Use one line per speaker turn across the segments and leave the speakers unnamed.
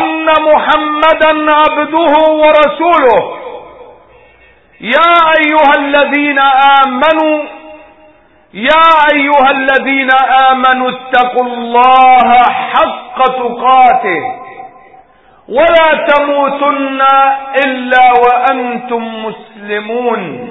أن محمدا عبده ورسوله. يا أيها الذين آمنوا يا أيها الذين آمنوا اتقوا الله حق تقاته. ولا تموتن إلا وأنتم مسلمون.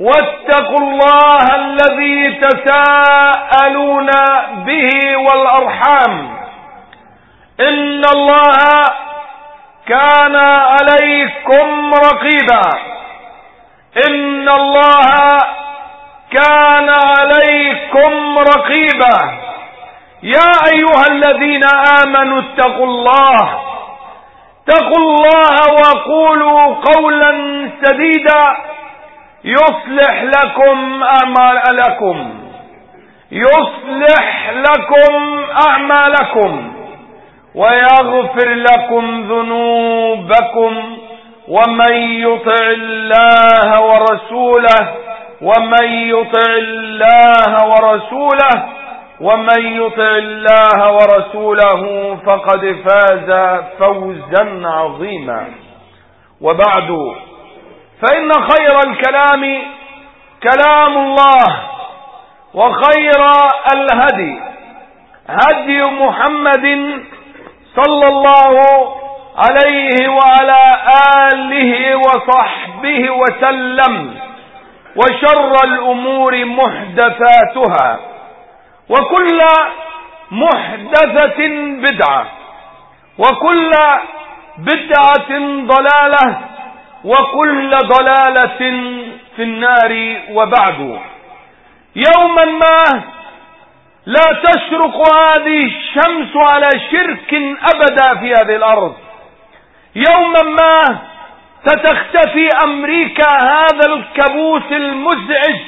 واتقوا الله الذي تساءلون به والأرحام. إن الله كان عليكم رقيبا. إن الله كان عليكم رقيبا. يا أيها الذين آمنوا اتقوا الله. اتقوا الله وقولوا قولا سديدا. يصلح لكم أعمالكم. يصلح لكم أعمالكم. ويغفر لكم ذنوبكم. ومن يطع الله ورسوله ومن يطع الله ورسوله ومن يطع الله ورسوله فقد فاز فوزا عظيما. وبعد فإن خير الكلام كلام الله وخير الهدي هدي محمد صلى الله عليه وعلى آله وصحبه وسلم وشر الأمور محدثاتها وكل محدثة بدعة وكل بدعة ضلالة وكل ضلالة في النار وبعد. يوما ما لا تشرق هذه الشمس على شرك أبدا في هذه الأرض. يوما ما ستختفي أمريكا هذا الكابوس المزعج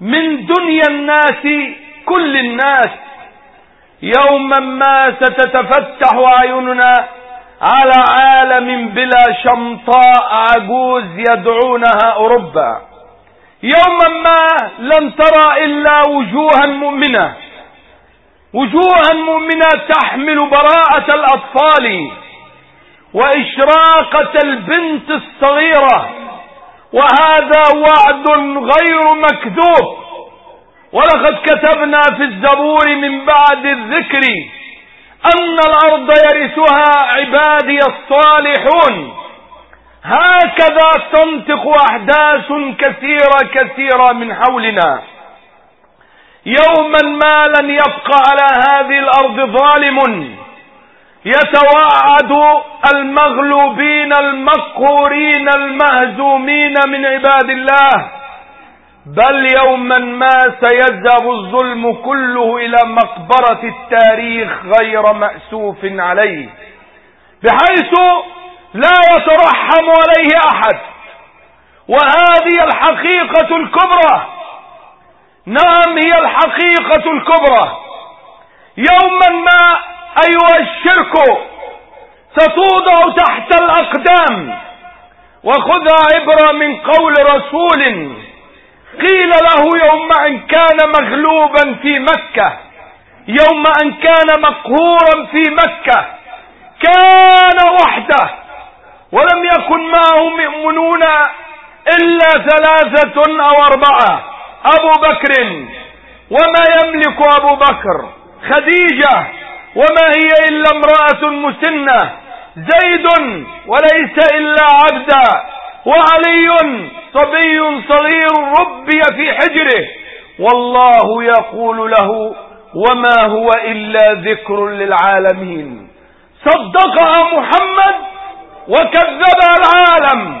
من دنيا الناس كل الناس. يوما ما ستتفتح أعيننا على عالم بلا شمطاء عجوز يدعونها أوروبا. يوما ما لن ترى إلا وجوها مؤمنة. وجوها مؤمنة تحمل براءة الأطفال وإشراقة البنت الصغيرة. وهذا وعد غير مكذوب. ولقد كتبنا في الزبور من بعد الذكر أن الأرض يرثها عبادي الصالحون. هكذا تنطق أحداث كثيرة كثيرة من حولنا. يوما ما لن يبقى على هذه الأرض ظالم. يتوعد المغلوبين المقهورين المهزومين من عباد الله. بل يوما ما سيذهب الظلم كله إلى مقبرة التاريخ غير مأسوف عليه بحيث لا يترحم عليه أحد. وهذه الحقيقة الكبرى نعم هي الحقيقة الكبرى. يوما ما أيها الشرك ستوضع تحت الأقدام وخذها عبرة من قول رسول قيل له يوم أن كان مغلوبا في مكة. يوم أن كان مقهورا في مكة. كان وحده. ولم يكن معه مؤمنون إلا ثلاثة أو أربعة. أبو بكر. وما يملك أبو بكر. خديجة. وما هي إلا امرأة مسنة. زيد. وليس إلا عبدا. وعلي صبي صغير ربي في حجره. والله يقول له وما هو إلا ذكر للعالمين. صدقها محمد وكذبها العالم.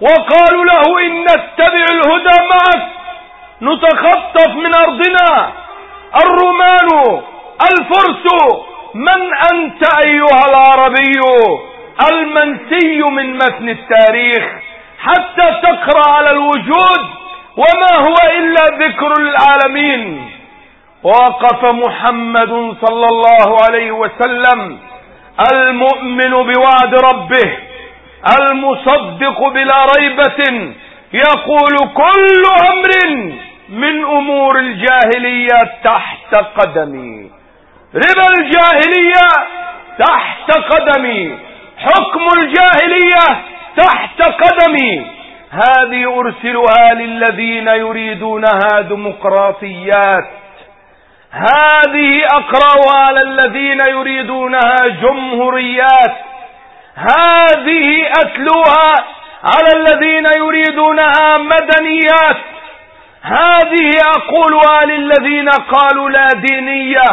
وقالوا له إن نتبع الهدى معك. نتخطف من أرضنا. الرومان الفرس من أنت أيها العربي؟ المنسي من متن التاريخ. حتى تقرأ على الوجود وما هو إلا ذكر للعالمين. وقف محمد صلى الله عليه وسلم المؤمن بوعد ربه المصدق بلا ريبة يقول كل أمر من أمور الجاهلية تحت قدمي. ربا الجاهلية تحت قدمي. حكم الجاهلية تحت قدمي. هذه أرسلها للذين يريدونها ديمقراطيات. هذه أقرأها على الذين يريدونها جمهوريات. هذه أتلوها على الذين يريدونها مدنيات. هذه أقولها للذين قالوا لا دينية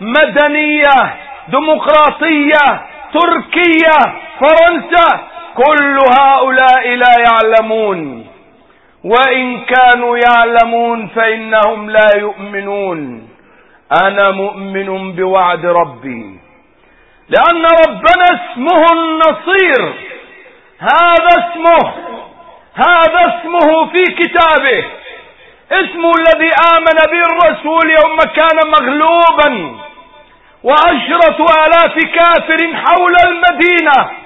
مدنية ديمقراطية تركيا فرنسا. كل هؤلاء لا يعلمون. وإن كانوا يعلمون فإنهم لا يؤمنون. أنا مؤمن بوعد ربي. لأن ربنا اسمه النصير. هذا اسمه. هذا اسمه في كتابه. اسمه الذي آمن به الرسول يوم كان مغلوبا. وعشرة آلاف كافر حول المدينة.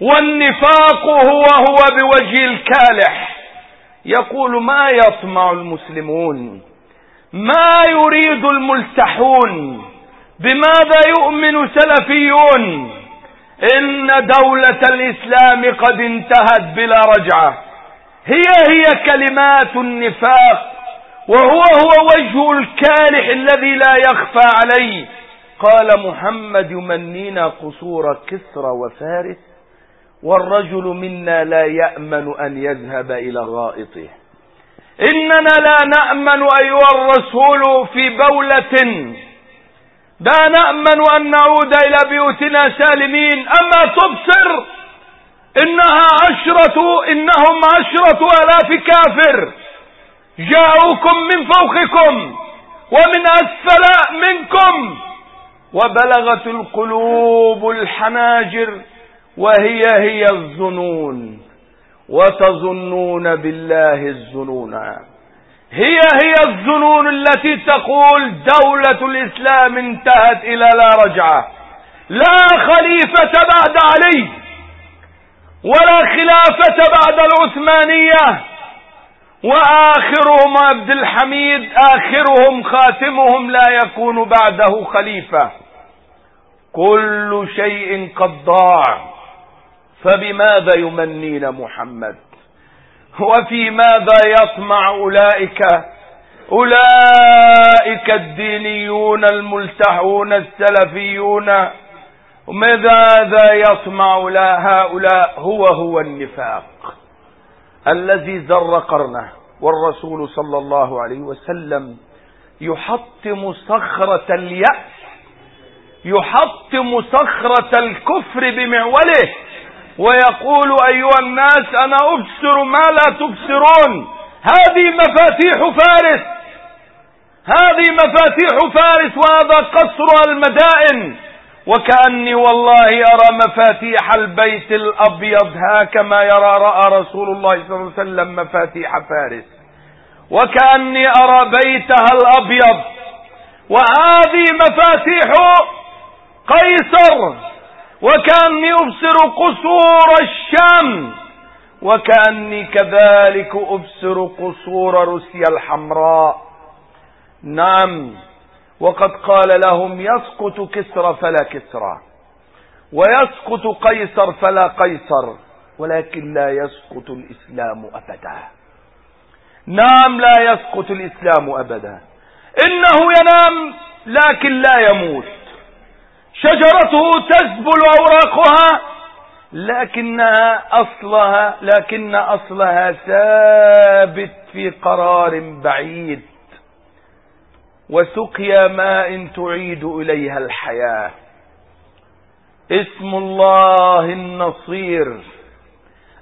والنفاق هو هو بوجه الكالح. يقول ما يطمع المسلمون؟ ما يريد الملتحون؟ بماذا يؤمن سلفيون؟ إن دولة الإسلام قد انتهت بلا رجعة. هي هي كلمات النفاق وهو هو وجه الكالح الذي لا يخفى عليه. قال محمد يمنينا قصور كسرى وفارس والرجل منا لا يأمن أن يذهب إلى غائطه. إننا لا نأمن أيها الرسول في بولة. لا نأمن أن نعود إلى بيوتنا سالمين. أما تبصر إنها عشرة إنهم عشرة آلاف كافر. جاءوكم من فوقكم ومن أسفل منكم. وبلغت القلوب الحناجر. وهي هي الظنون وتظنون بالله الظنون. هي هي الظنون التي تقول دولة الإسلام انتهت إلى لا رجعة لا خليفة بعد علي ولا خلافة بعد العثمانية وآخرهم عبد الحميد آخرهم خاتمهم لا يكون بعده خليفة. كل شيء قد ضاع. فبماذا يمنين محمد؟ وفي ماذا يطمع أولئك؟ أولئك الدينيون الملتحون السلفيون. ماذا يطمع هؤلاء؟ هو هو النفاق الذي زر قرنه. والرسول صلى الله عليه وسلم يحطم صخرة اليأس يحطم صخرة الكفر بمعوله. ويقول أيها الناس أنا أبصر ما لا تبصرون. هذه مفاتيح فارس. هذه مفاتيح فارس وهذا قصر المدائن. وكأني والله أرى مفاتيح البيت الأبيض هكما يرى رأى رسول الله صلى الله عليه وسلم مفاتيح فارس. وكأني أرى بيتها الأبيض. وهذه مفاتيح قيصر. وكأني أبصر قصور الشام وكأني كذلك أبصر قصور روسيا الحمراء. نعم وقد قال لهم يسقط كسرى فلا كسرى ويسقط قيصر فلا قيصر ولكن لا يسقط الإسلام أبدا. نعم لا يسقط الإسلام أبدا. إنه ينام لكن لا يموت. شجرته تزبل أوراقها لكنها أصلها لكن أصلها ثابت في قرار بعيد وسقيا ماء تعيد إليها الحياة. اسم الله النصير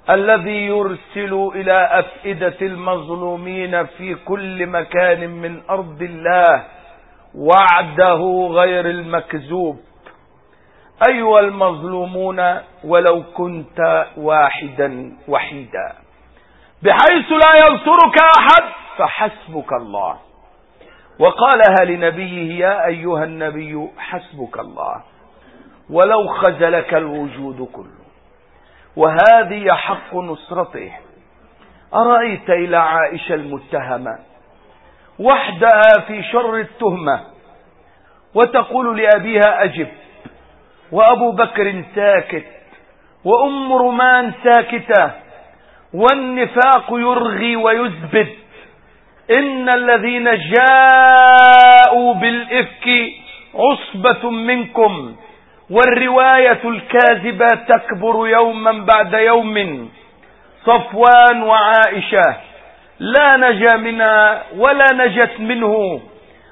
الذي يرسل إلى أفئدة المظلومين في كل مكان من أرض الله وعده غير المكذوب. أيها المظلومون ولو كنت واحدا وحيدا. بحيث لا ينصرك أحد فحسبك الله. وقالها لنبيه يا أيها النبي حسبك الله. ولو خزلك الوجود كله. وهذه حق نصرته. أرأيت إلى عائشة المتهمة. وحدها في شر التهمة. وتقول لأبيها أجب. وأبو بكر ساكت وأم رمان ساكتة والنفاق يرغي ويثبت إن الذين جاءوا بالإفك عصبة منكم والرواية الكاذبة تكبر يوما بعد يوم صفوان وعائشة لا نجا منها ولا نجت منه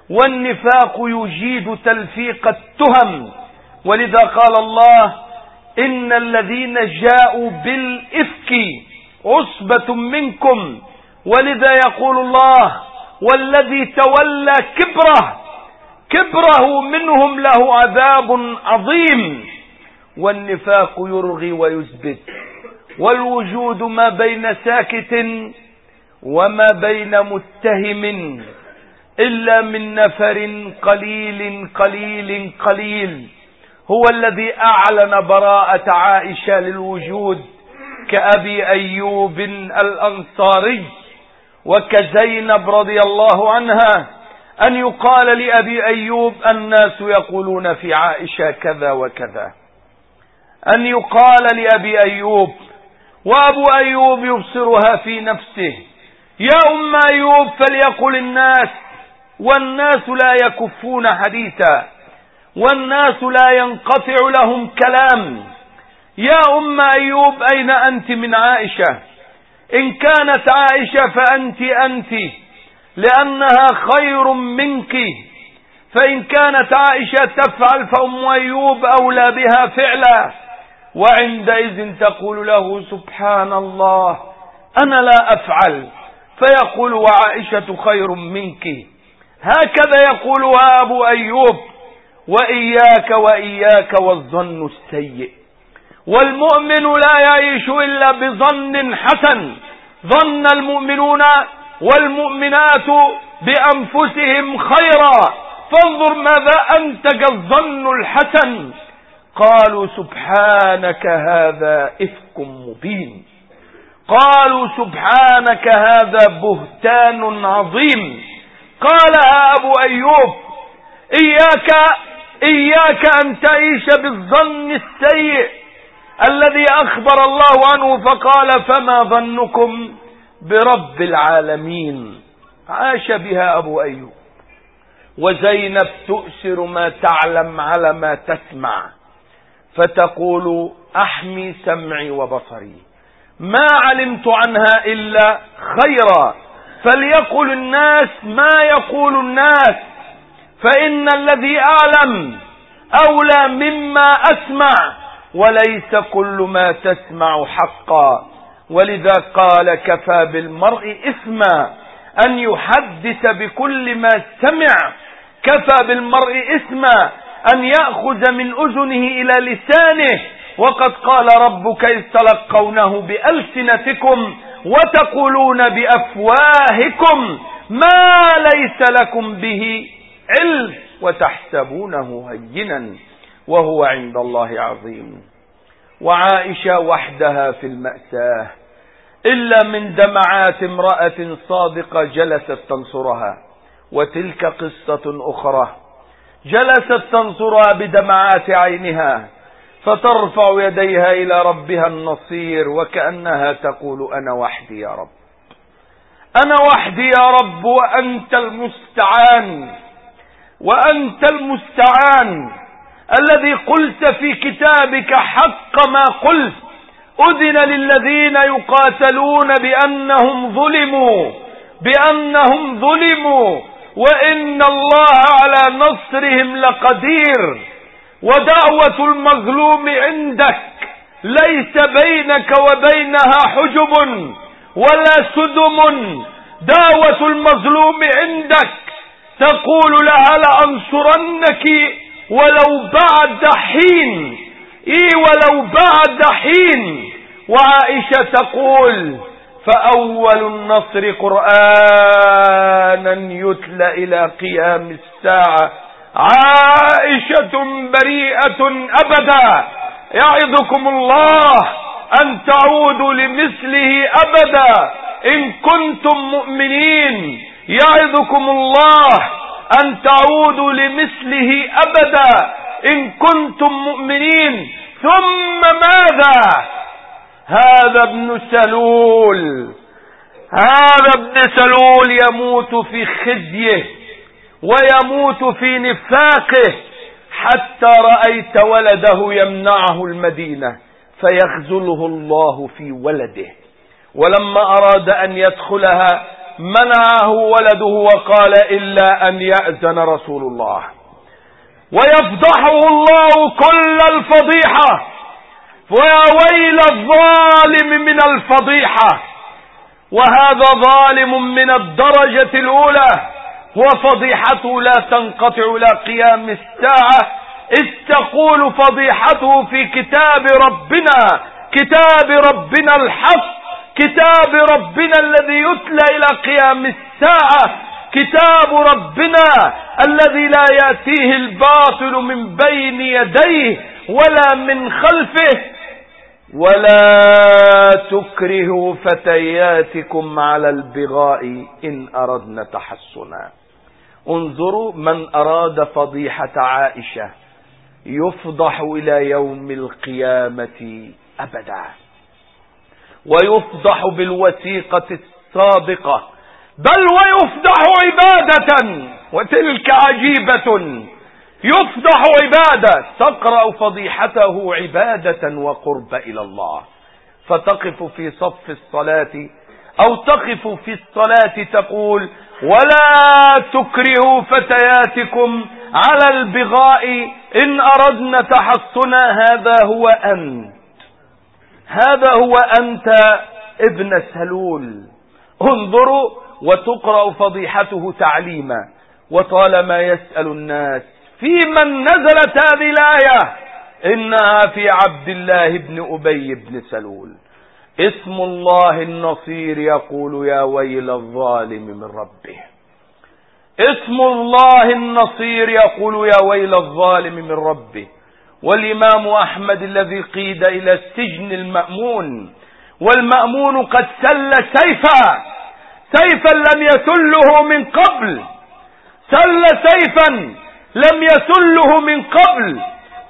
والنفاق يجيد تلفيق التهم ولذا قال الله إن الذين جاءوا بالإفك عصبة منكم. ولذا يقول الله والذي تولى كبره كبره منهم له عذاب عظيم. والنفاق يرغي ويثبت والوجود ما بين ساكت وما بين متهم إلا من نفر قليل قليل قليل. هو الذي أعلن براءة عائشة للوجود كأبي أيوب الأنصاري وكزينب رضي الله عنها أن يقال لأبي أيوب الناس يقولون في عائشة كذا وكذا. أن يقال لأبي أيوب وأبو أيوب يبصرها في نفسه يا أم أيوب فليقل الناس والناس لا يكفون حديثا. والناس لا ينقطع لهم كلام. يا أم أيوب أين أنت من عائشة؟ إن كانت عائشة فأنت أنت لأنها خير منك. فإن كانت عائشة تفعل فأم أيوب أولى بها فعلا. وعندئذ تقول له سبحان الله أنا لا أفعل. فيقول وعائشة خير منك. هكذا يقولها أبو أيوب. وإياك وإياك والظن السيء. والمؤمن لا يعيش إلا بظن حسن. ظن المؤمنون والمؤمنات بأنفسهم خيرا. فانظر ماذا أنتج الظن الحسن. قالوا سبحانك هذا إفك مبين. قالوا سبحانك هذا بهتان عظيم. قالها أبو أيوب إياك إياك أن تعيش بالظن السيء الذي أخبر الله عنه فقال فما ظنكم برب العالمين؟ عاش بها أبو أيوب. وزينب تؤسر ما تعلم على ما تسمع فتقول أحمي سمعي وبصري. ما علمت عنها إلا خيرا فليقل الناس ما يقول الناس. فإن الذي أعلم أولى مما أسمع وليس كل ما تسمع حقا. ولذا قال كفى بالمرء إثما أن يحدث بكل ما سمع. كفى بالمرء إثما أن يأخذ من أذنه إلى لسانه. وقد قال ربك إذ تلقونه بألسنتكم وتقولون بأفواهكم ما ليس لكم به علم وتحسبونه هينا وهو عند الله عظيم. وعائشة وحدها في المأساة إلا من دمعات امرأة صادقة جلست تنصرها. وتلك قصة أخرى جلست تنصرها بدمعات عينها فترفع يديها إلى ربها النصير وكأنها تقول أنا وحدي يا رب. أنا وحدي يا رب وأنت المستعان. وأنت المستعان الذي قلت في كتابك حق ما قلت. أذن للذين يقاتلون بأنهم ظلموا بأنهم ظلموا وإن الله على نصرهم لقدير. ودعوة المظلوم عندك ليس بينك وبينها حجب ولا سدم. دعوة المظلوم عندك تقول لها لأنصرنك ولو بعد حين إي ولو بعد حين. وعائشة تقول فأول النصر قرآنا يتلى إلى قيام الساعة. عائشة بريئة أبدا. يعظكم الله أن تعودوا لمثله أبدا. إن كنتم مؤمنين يعظكم الله أن تعودوا لمثله أبدا إن كنتم مؤمنين. ثم ماذا؟ هذا ابن سلول هذا ابن سلول يموت في خزيه ويموت في نفاقه حتى رأيت ولده يمنعه المدينة فيخزله الله في ولده. ولما أراد أن يدخلها منعه ولده وقال إلا أن يأذن رسول الله. ويفضحه الله كل الفضيحة. ويا ويل الظالم من الفضيحة. وهذا ظالم من الدرجة الأولى. وفضيحته لا تنقطع إلى قيام الساعة. إذ تقول فضيحته في كتاب ربنا كتاب ربنا الحق. كتاب ربنا الذي يتلى إلى قيام الساعة. كتاب ربنا الذي لا يأتيه الباطل من بين يديه ولا من خلفه. ولا تكرهوا فتياتكم على البغاء إن أردنا تحسنا. انظروا من أراد فضيحة عائشة يفضح إلى يوم القيامة أبدا. ويفضح بالوثيقة السابقة. بل ويفضح عبادة وتلك عجيبة. يفضح عبادة تقرأ فضيحته عبادة وقرب إلى الله. فتقف في صف الصلاة أو تقف في الصلاة تقول ولا تكرهوا فتياتكم على البغاء إن أردنا تحصنا هذا هو أنت هذا هو أنت ابن سلول. انظروا وتقرأ فضيحته تعليما. وطالما يسأل الناس في من نزلت هذه الآية؟ إنها في عبد الله بن أبي بن سلول. اسم الله النصير يقول يا ويل الظالم من ربه. اسم الله النصير يقول يا ويل الظالم من ربه. والإمام أحمد الذي قيد إلى السجن المأمون والمأمون قد سل سيفا سيفا لم يسله من قبل سل سيفا لم يسله من قبل.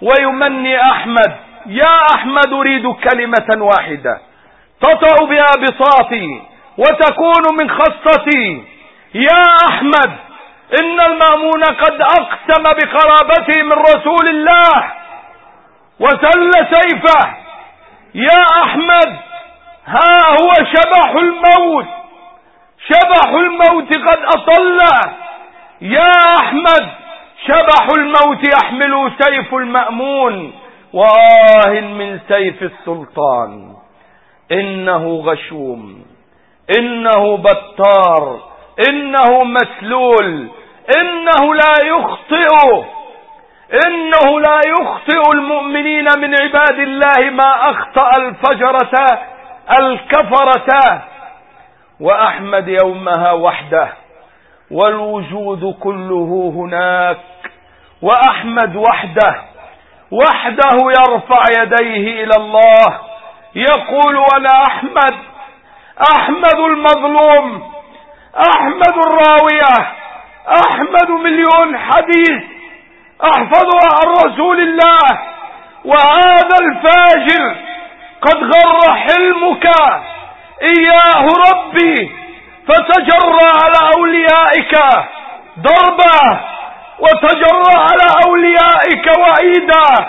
ويمني أحمد يا أحمد أريد كلمة واحدة تطأ بها بساطي وتكون من خصتي. يا أحمد إن المأمون قد أقسم بقرابته من رسول الله وسل سيفه يا أحمد ها هو شبح الموت شبح الموت قد أطل يا أحمد شبح الموت يحمل سيف المأمون وآه من سيف السلطان إنه غشوم إنه بطار إنه مسلول إنه لا يخطئ. إنه لا يخطئ المؤمنين من عباد الله ما أخطأ الفجرة الكفرة وأحمد يومها وحده والوجود كله هناك وأحمد وحده وحده يرفع يديه إلى الله يقول أنا أحمد أحمد المظلوم أحمد الراوية أحمد مليون حديث. أحفظها عن رسول الله وهذا الفاجر قد غر حلمك. إياه ربي فتجرى على أوليائك ضربا وتجرى على أوليائك وعيدا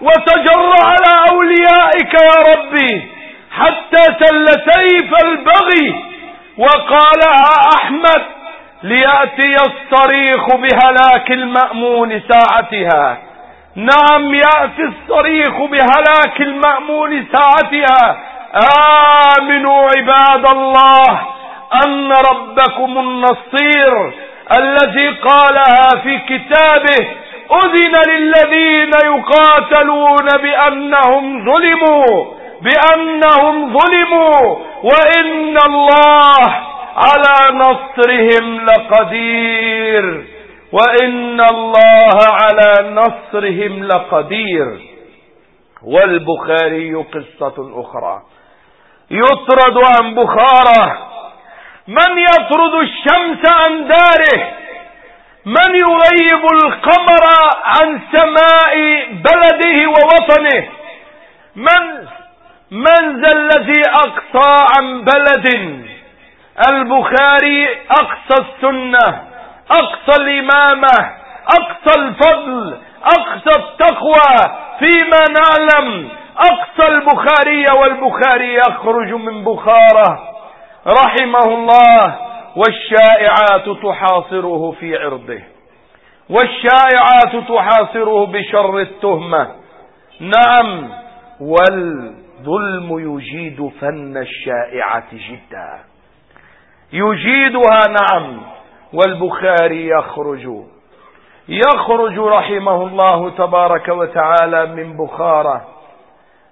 وتجرى على أوليائك يا ربي حتى سل سيف البغي. وقالها أحمد ليأتي الصريخ بهلاك المأمون ساعتها. نعم يأتي الصريخ بهلاك المأمون ساعتها. آمنوا عباد الله أن ربكم النصير الذي قالها في كتابه أذن للذين يقاتلون بأنهم ظلموا بأنهم ظلموا وإن الله على نصرهم لقدير وإن الله على نصرهم لقدير. والبخاري قصة أخرى. يطرد عن بخارة من يطرد الشمس عن داره؟ من يغيب القمر عن سماء بلده ووطنه؟ من من ذا الذي أقصى عن بلد؟ البخاري أقصى السنة أقصى الإمامة أقصى الفضل أقصى التقوى فيما نعلم. أقصى البخاري والبخاري يخرج من بخارة. رحمه الله والشائعات تحاصره في عرضه. والشائعات تحاصره بشر التهمة. نعم والظلم يجيد فن الشائعة جدا. يجيدها نعم والبخاري يخرج. يخرج رحمه الله تبارك وتعالى من بخارة.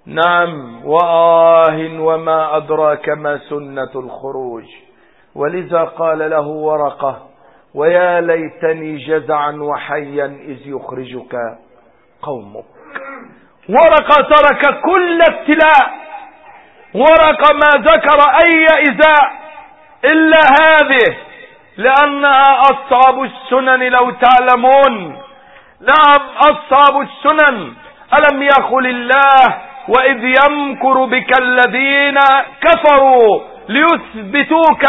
نعم وآه وما أدراك ما سنة الخروج. ولذا قال له ورقة ويا ليتني جزعا وحيا إذ يخرجك قومك. ورقة ترك كل ابتلاء. ورقة ما ذكر أي إزاء إلا هذه لأنها أصحاب السنن لو تعلمون. نعم أصحاب السنن. ألم يقل الله وإذ يمكر بك الذين كفروا ليثبتوك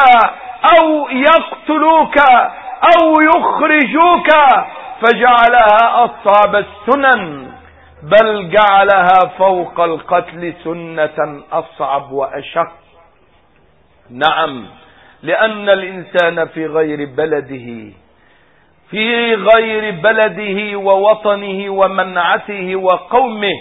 أو يقتلوك أو يخرجوك فجعلها أصحاب السنن. بل جعلها فوق القتل سنة أصعب وأشق. نعم. لأن الإنسان في غير بلده في غير بلده ووطنه ومنعته وقومه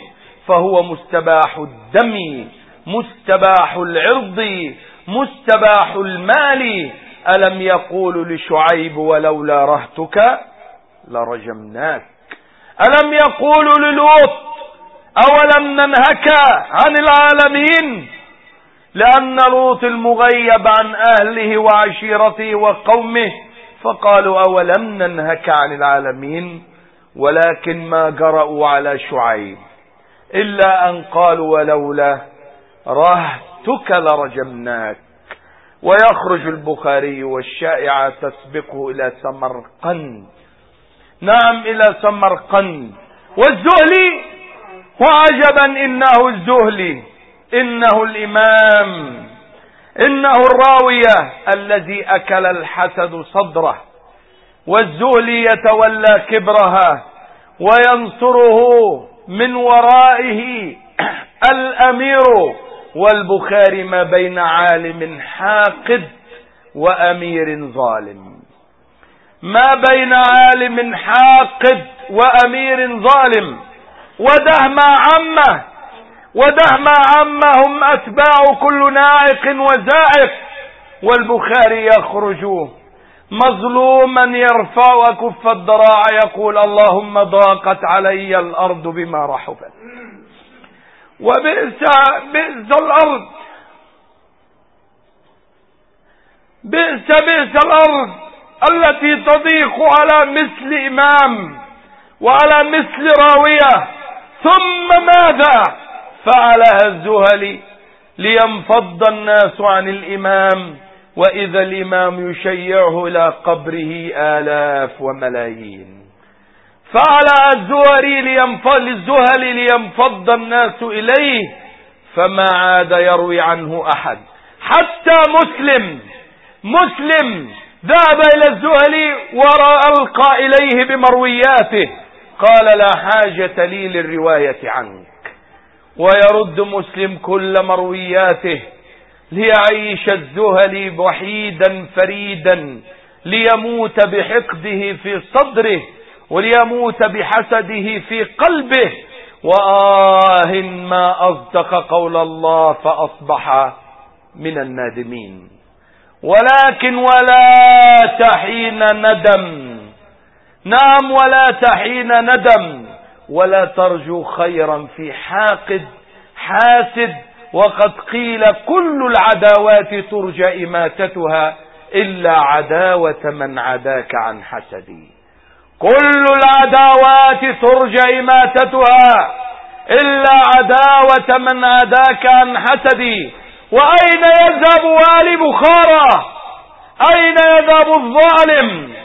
فهو مستباح الدم مستباح العرض مستباح المال. ألم يقول لشعيب ولولا رهتك لرجمناك؟ ألم يقول للوط أولم ننهك عن العالمين؟ لأن لوط المغيب عن أهله وعشيرته وقومه فقالوا أولم ننهك عن العالمين؟ ولكن ما جرأوا على شعيب إلا أن قالوا ولولا رهتك لرجمناك. ويخرج البخاري والشائعة تسبقه إلى سمرقند. نعم إلى سمرقند. والزهلي وعجبا إنه الزهلي إنه الإمام إنه الراوية الذي أكل الحسد صدره والزهلي يتولى كبرها وينصره من ورائه الأمير والبخاري ما بين عالم حاقد وأمير ظالم. ما بين عالم حاقد وأمير ظالم وده ما عمه وده ما عمه هم أتباع كل ناعق وزائف والبخاري يخرج مظلوما يرفع وكف الضراع يقول اللهم ضاقت علي الأرض بما رحبت. وبئس بئس الأرض بئس بئس الأرض التي تضيق على مثل إمام وعلى مثل راوية. ثم ماذا؟ فعلها الزهلي لينفض الناس عن الإمام وإذا الإمام يشيعه إلى قبره آلاف وملايين. فعلى الزهري لينفض الزهلي لينفض الناس إليه فما عاد يروي عنه أحد. حتى مسلم مسلم ذهب إلى الزهلي وألقى إليه بمروياته قال لا حاجة لي للرواية عنك ويرد مسلم كل مروياته ليعيش الزهلي وحيدا فريدا ليموت بحقده في صدره وليموت بحسده في قلبه. وآه ما أصدق قول الله فأصبح من النادمين. ولكن ولا تحين ندم. نعم ولا تحين ندم. ولا ترجو خيرا في حاقد حاسد وقد قيل كل العداوات ترجى إماتتها إلا عداوة من عداك عن حسدي. كل العداوات ترجى إماتتها إلا عداوة من عداك عن حسدي. وأين يذهب والي بخارى؟ أين يذهب الظالم؟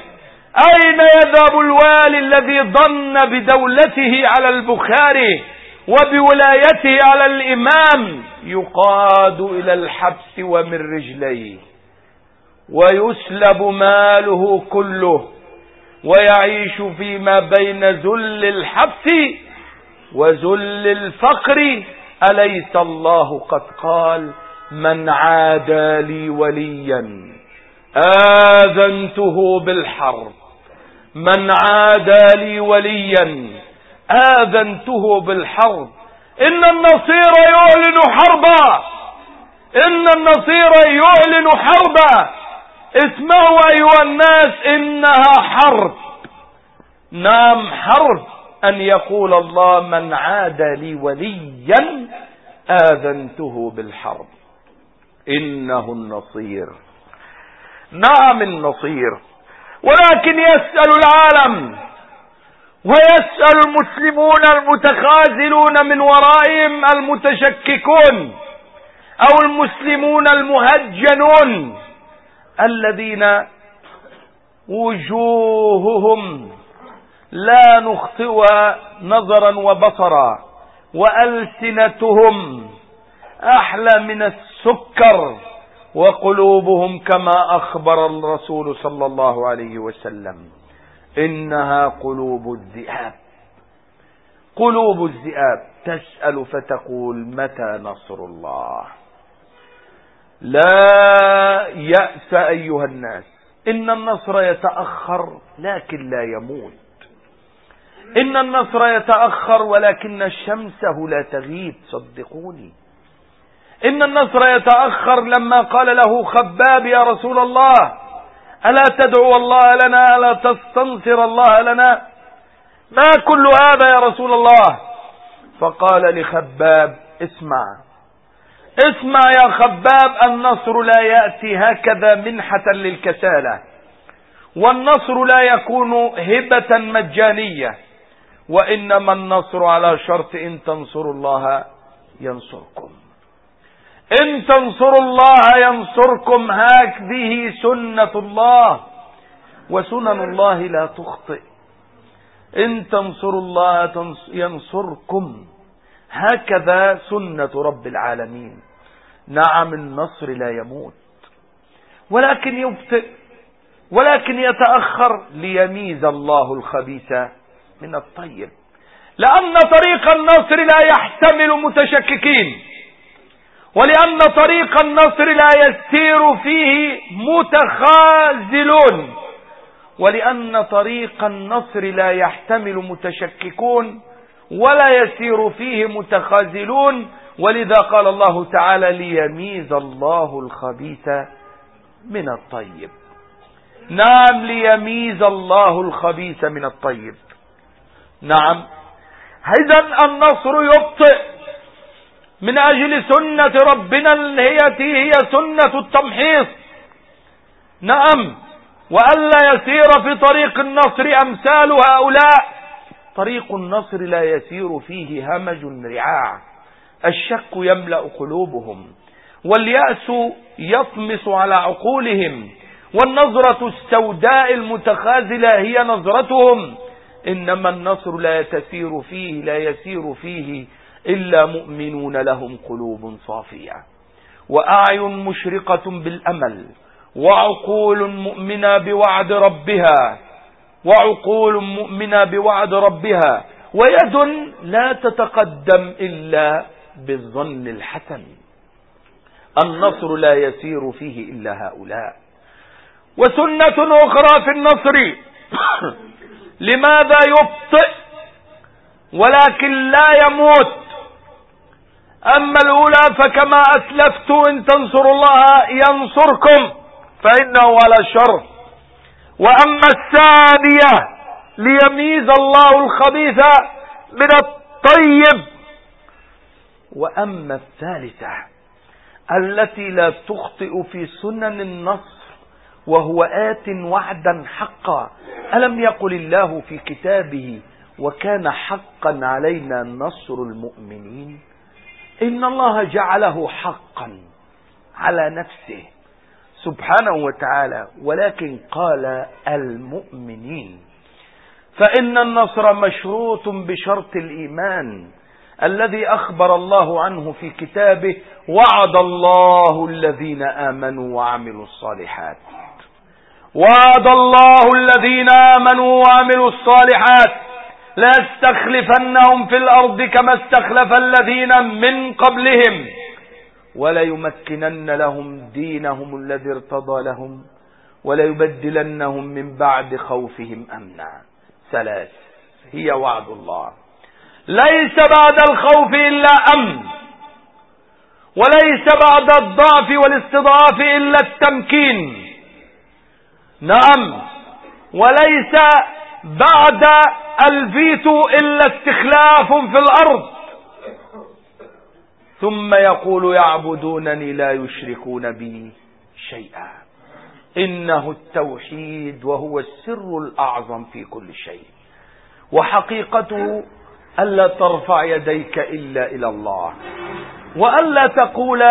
أين يذهب الوالي الذي ظن بدولته على البخاري وبولايته على الإمام يقاد إلى الحبس ومن رجليه ويسلب ماله كله ويعيش فيما بين ذل الحبس وذل الفقر. أليس الله قد قال من عادى لي وليا آذنته بالحرب من عادى لي وليا آذنته بالحرب. إن النصير يعلن حربا. إن النصير يعلن حربا. اسمعوا أيها الناس إنها حرب. نعم حرب أن يقول الله من عادى لي وليا آذنته بالحرب. إنه النصير. نعم النصير. ولكن يسأل العالم ويسأل المسلمون المتخاذلون من ورائهم المتشككون أو المسلمون المهجنون الذين وجوههم لا نخطئها نظرا وبصرا وألسنتهم أحلى من السكر وقلوبهم كما أخبر الرسول صلى الله عليه وسلم. إنها قلوب الذئاب. قلوب الذئاب. تسأل فتقول متى نصر الله؟ لا يأس أيها الناس. إن النصر يتأخر لكن لا يموت. إن النصر يتأخر ولكن شمسه لا تغيب. صدقوني. إن النصر يتأخر لما قال له خباب يا رسول الله ألا تدعو الله لنا ألا تستنصر الله لنا؟ ما كل هذا يا رسول الله؟ فقال لخباب اسمع اسمع يا خباب النصر لا يأتي هكذا منحة للكسالة والنصر لا يكون هبة مجانية وإنما النصر على شرط إن تنصروا الله ينصركم. إن تنصروا الله ينصركم هذه سنة الله. وسنن الله لا تخطئ. إن تنصروا الله ينصركم هكذا سنة رب العالمين. نعم النصر لا يموت. ولكن يبطئ ولكن يتأخر ليميز الله الخبيث من الطيب. لأن طريق النصر لا يحتمل متشككين. ولأن طريق النصر لا يسير فيه متخاذلون. ولأن طريق النصر لا يحتمل متشككون ولا يسير فيه متخاذلون. ولذا قال الله تعالى ليميز الله الخبيث من الطيب. نعم ليميز الله الخبيث من الطيب. نعم إذا النصر يبطئ. من أجل سنة ربنا التي هي سنة التمحيص. نعم وألا يسير في طريق النصر أمثال هؤلاء. طريق النصر لا يسير فيه همج رعاع. الشك يملأ قلوبهم واليأس يطمس على عقولهم والنظرة السوداء المتخاذلة هي نظرتهم. إنما النصر لا تسير فيه لا يسير فيه إلا مؤمنون لهم قلوب صافية. وأعين مشرقة بالأمل وعقول مؤمنة بوعد ربها وعقول مؤمنة بوعد ربها ويد لا تتقدم إلا بالظن الحسن. النصر لا يسير فيه إلا هؤلاء. وسنة أخرى في النصر لماذا يبطئ؟ ولكن لا يموت. أما الأولى فكما أسلفت إن تنصروا الله ينصركم فإنه على شر وأما الثانية ليميز الله الخبيث من الطيب. وأما الثالثة التي لا تخطئ في سنن النصر وهو آت وعدا حقا. ألم يقل الله في كتابه وكان حقا علينا نصر المؤمنين؟ إن الله جعله حقا على نفسه سبحانه وتعالى ولكن قال المؤمنين فإن النصر مشروط بشرط الإيمان الذي أخبر الله عنه في كتابه وعد الله الذين آمنوا وعملوا الصالحات. وعد الله الذين آمنوا وعملوا الصالحات. لا استخلفنهم في الأرض كما استخلف الذين من قبلهم ولا يمكنن لهم دينهم الذي ارتضى لهم ولا يبدلنهم من بعد خوفهم أمنا. ثلاث. هي وعد الله. ليس بعد الخوف إلا أمن. وليس بعد الضعف والاستضعاف إلا التمكين. نعم. وليس بعد الفيتو إلا استخلاف في الأرض. ثم يقول يعبدونني لا يشركون بي شيئا. إنه التوحيد وهو السر الأعظم في كل شيء. وحقيقته ألا ترفع يديك إلا إلى الله. وألا تقول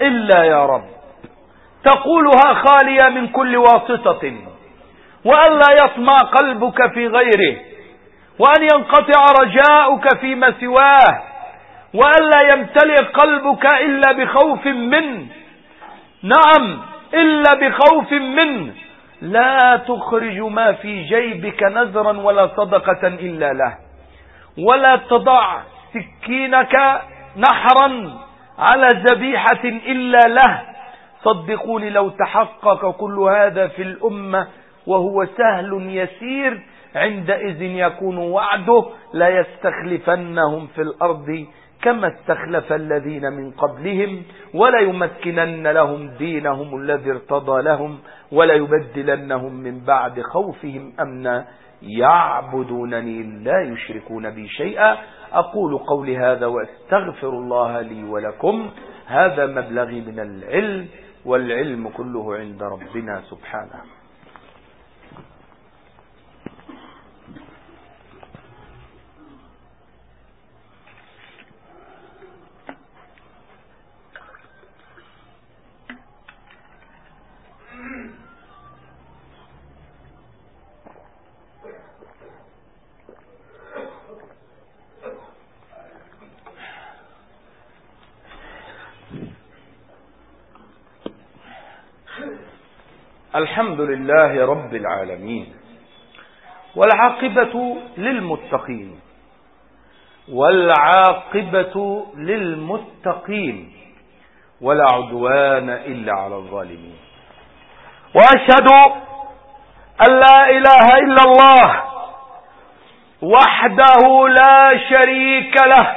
إلا يا رب. تقولها خالية من كل واسطة. وألا يطمع قلبك في غيره وأن ينقطع رجاؤك فيما سواه وألا يمتلئ قلبك إلا بخوف منه نعم إلا بخوف منه لا تخرج ما في جيبك نذرا ولا صدقة إلا له ولا تضع سكينك نحرا على ذبيحة إلا له. صدقوني لو تحقق كل هذا في الأمة وهو سهل يسير عندئذ يكون وعده لا يستخلفنهم في الأرض كما استخلف الذين من قبلهم ولا يمكنن لهم دينهم الذي ارتضى لهم ولا يبدلنهم من بعد خوفهم أمنا يعبدونني لا يشركون بي شيئا. أقول قولي هذا وأستغفر الله لي ولكم. هذا مبلغي من العلم والعلم كله عند ربنا سبحانه. الحمد لله رب العالمين والعاقبة للمتقين والعاقبة للمتقين ولا عدوان إلا على الظالمين وأشهد أن لا إله إلا الله وحده لا شريك له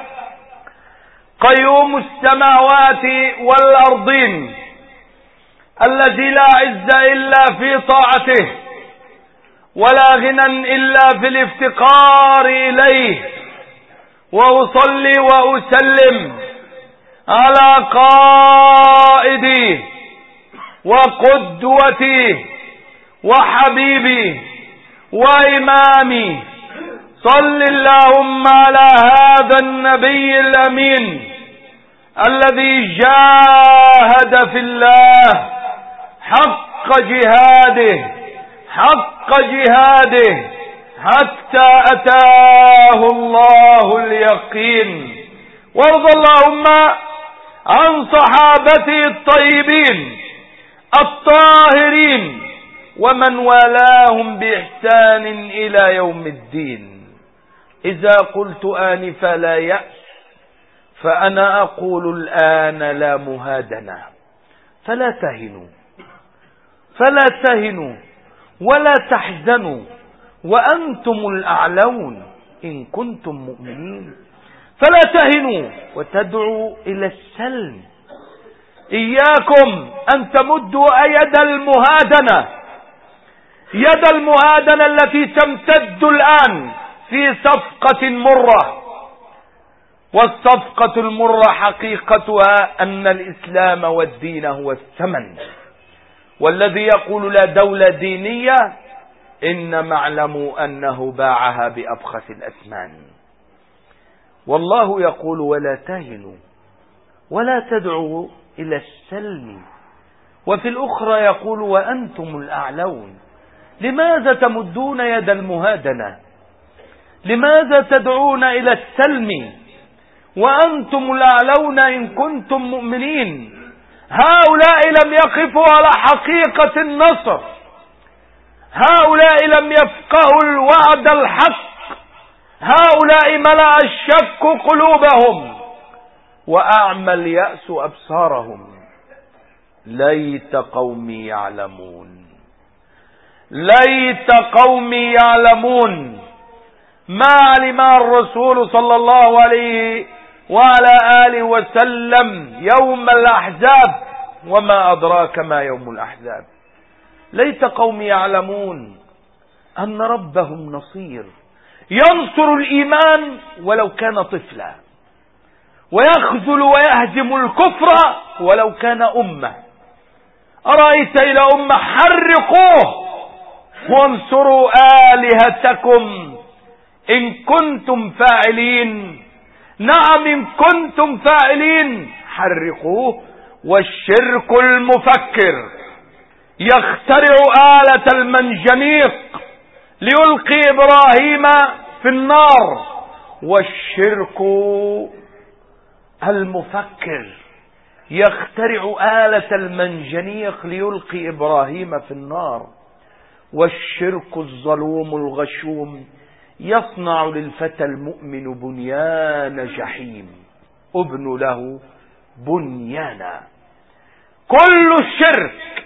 قيوم السماوات والأرضين الذي لا عز إلا في طاعته ولا غنى إلا في الافتقار إليه وأصلي وأسلم على قائدي وقدوتي وحبيبي وإمامي. صل اللهم على هذا النبي الأمين الذي جاهد في الله حق جهاده حق جهاده حتى أتاه الله اليقين. وارض اللهم عن صحابته الطيبين. الطاهرين ومن والاهم بإحسان إلى يوم الدين. إذا قلت آنف لا يأس فأنا أقول الآن لا مهادنة. فلا تهنوا فلا تهنوا ولا تحزنوا وأنتم الأعلون إن كنتم مؤمنين. فلا تهنوا وتدعوا إلى السلم. إياكم أن تمدوا يد المهادنة. يد المهادنة التي تمتد الآن في صفقة مرة. والصفقة المرة حقيقتها أن الإسلام والدين هو الثمن. والذي يقول لا دولة دينية إنما اعلموا أنه باعها بأبخس الأثمان. والله يقول ولا تهنوا ولا تدعوا إلى السلم. وفي الأخرى يقول وأنتم الأعلون. لماذا تمدون يد المهادنة؟ لماذا تدعون إلى السلم؟ وأنتم الأعلون إن كنتم مؤمنين. هؤلاء لم يقفوا على حقيقة النصر. هؤلاء لم يفقهوا الوعد الحق. هؤلاء ملأ الشك قلوبهم. وأعمى اليأس أبصارهم. ليت قومي يعلمون. ليت قومي يعلمون. ما علم الرسول صلى الله عليه وعلى آله وسلم يوم الأحزاب وما أدراك ما يوم الأحزاب. ليت قوم يعلمون أن ربهم نصير. ينصر الإيمان ولو كان طفلا. ويخذل ويهزم الكفر ولو كان أمة. أرأيت إلى أمة حرقوه وانصروا آلهتكم. إن كنتم فاعلين. نعم إن كنتم فاعلين. حرقوه والشرك المفكر. يخترع آلة المنجنيق ليلقي إبراهيم في النار. والشرك المفكر يخترع آلة المنجنيق ليلقي إبراهيم في النار والشرك الظلوم الغشوم يصنع للفتى المؤمن بنيان جحيم ابن له بنيانا. كل الشرك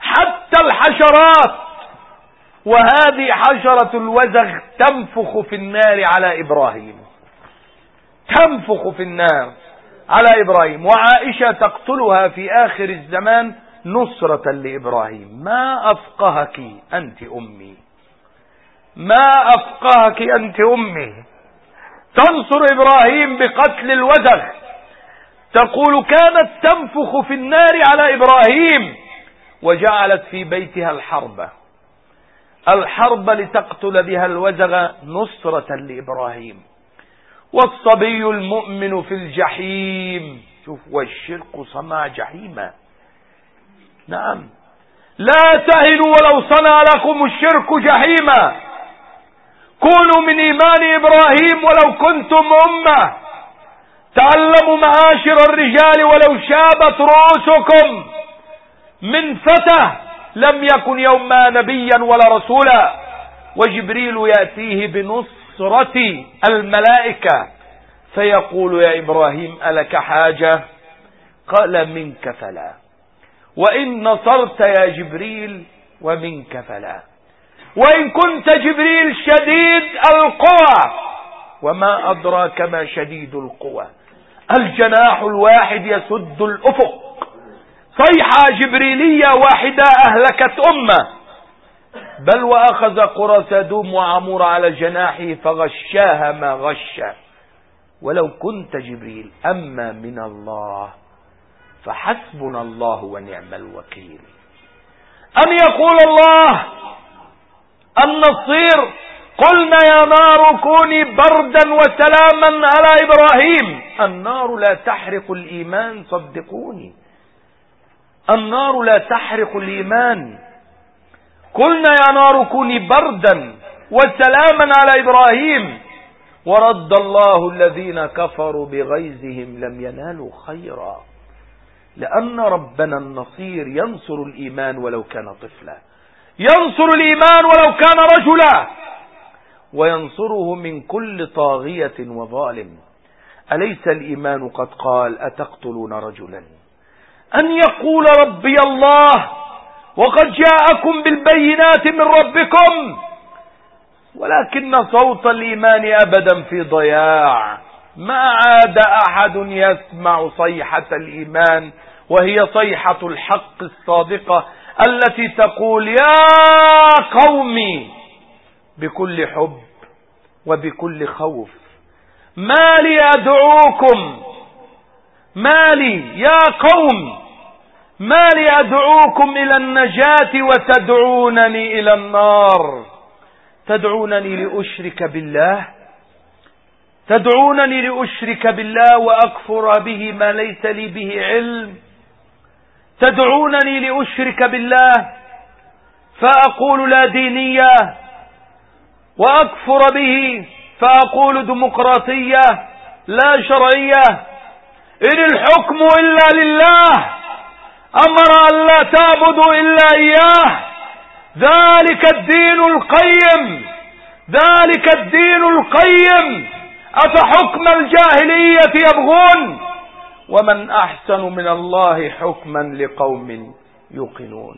حتى الحشرات وهذه حشرة الوزغ تنفخ في النار على إبراهيم. تنفخ في النار على إبراهيم وعائشة تقتلها في آخر الزمان نصرة لإبراهيم. ما أفقهك أنت أمي؟ ما أفقهك أنت أمي؟ تنصر إبراهيم بقتل الوزغ. تقول كانت تنفخ في النار على إبراهيم وجعلت في بيتها الحرب. الحرب لتقتل بها الوزغ نصرة لإبراهيم. والصبي المؤمن في الجحيم. شوف والشرك صنع جحيما. نعم. لا تهنوا ولو صنع لكم الشرك جحيما. كونوا من إيمان إبراهيم ولو كنتم أمة. تعلموا معاشر الرجال ولو شابت رؤوسكم. من فتى لم يكن يوما نبيا ولا رسولا. وجبريل يأتيه بنصرة الملائكة. فيقول يا إبراهيم ألك حاجة؟ قال منك فلا. وإن نصرت يا جبريل ومنك فلا. وإن كنت جبريل شديد القوى. وما أدراك ما شديد القوى. الجناح الواحد يسد الأفق. صيحة جبريلية واحدة أهلكت أمة. بل وأخذ قرى سدوم وعمور على جناحه فغشاها ما غش. ولو كنت جبريل أما من الله فحسبنا الله ونعم الوكيل. أن يقول الله؟ النصير قلنا يا نار كوني بردا وسلاما على إبراهيم. النار لا تحرق الإيمان صدقوني. النار لا تحرق الإيمان. قلنا يا نار كوني بردا وسلاما على إبراهيم. ورد الله الذين كفروا بغيظهم لم ينالوا خيرا. لأن ربنا النصير ينصر الإيمان ولو كان طفلا. ينصر الإيمان ولو كان رجلا. وينصره من كل طاغية وظالم. أليس الإيمان قد قال أتقتلون رجلا؟ أن يقول ربي الله وقد جاءكم بالبينات من ربكم ولكن صوت الإيمان أبدا في ضياع. ما عاد أحد يسمع صيحة الإيمان وهي صيحة الحق الصادقة التي تقول يا قومي! بكل حب وبكل خوف. ما لي أدعوكم ما لي يا قوم! ما لي أدعوكم إلى النجاة وتدعونني إلى النار. تدعونني لأشرك بالله. تدعونني لأشرك بالله وأكفر به ما ليس لي به علم. تدعونني لأشرك بالله فأقول لا دينية وأكفر به فأقول ديمقراطية لا شرعية. إن الحكم إلا لله أمر أن لا تعبدوا إلا إياه. ذلك الدين القيم. ذلك الدين القيم. أفحكم الجاهلية يبغون؟ ومن أحسن من الله حكما لقوم يوقنون.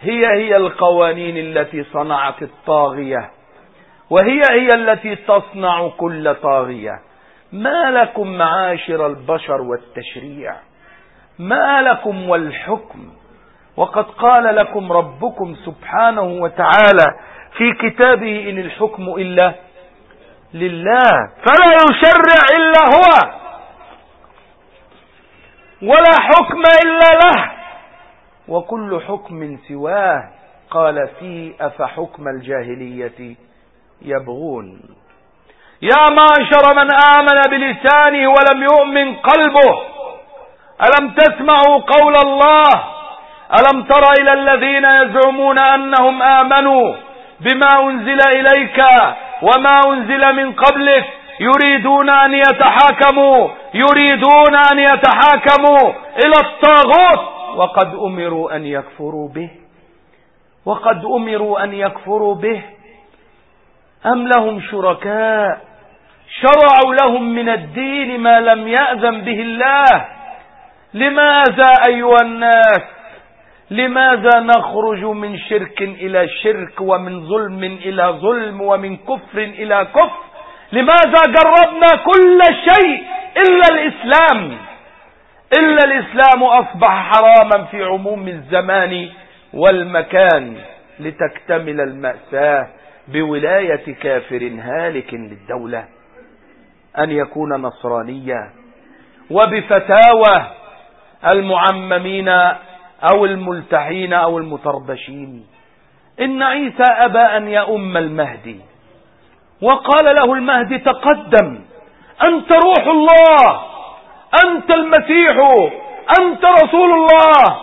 هي هي القوانين التي صنعت الطاغية. وهي هي التي تصنع كل طاغية. ما لكم معاشر البشر والتشريع؟ ما لكم والحكم وقد قال لكم ربكم سبحانه وتعالى في كتابه إن الحكم إلا لله فلا يشرع إلا هو ولا حكم إلا له وكل حكم سواه قال فيه أفحكم الجاهلية يبغون يا معشر من آمن بلسانه ولم يؤمن قلبه ألم تسمعوا قول الله؟ ألم تر إلى الذين يزعمون أنهم آمنوا بما أنزل إليك وما أنزل من قبلك؟ يريدون أن يتحاكموا يريدون أن يتحاكموا إلى الطاغوت. وقد أمروا أن يكفروا به. وقد أمروا أن يكفروا به. أم لهم شركاء؟ شرعوا لهم من الدين ما لم يأذن به الله. لماذا أيها الناس؟ لماذا نخرج من شرك إلى شرك ومن ظلم إلى ظلم ومن كفر إلى كفر؟ لماذا جربنا كل شيء إلا الإسلام؟ إلا الإسلام أصبح حراما في عموم الزمان والمكان لتكتمل المأساة بولاية كافر هالك للدولة أن يكون نصرانيا. وبفتاوى المعممين أو الملتحين أو المتربشين إن عيسى أبى أن يؤم المهدي. وقال له المهدي تقدم. أنت روح الله. أنت المسيح. أنت رسول الله.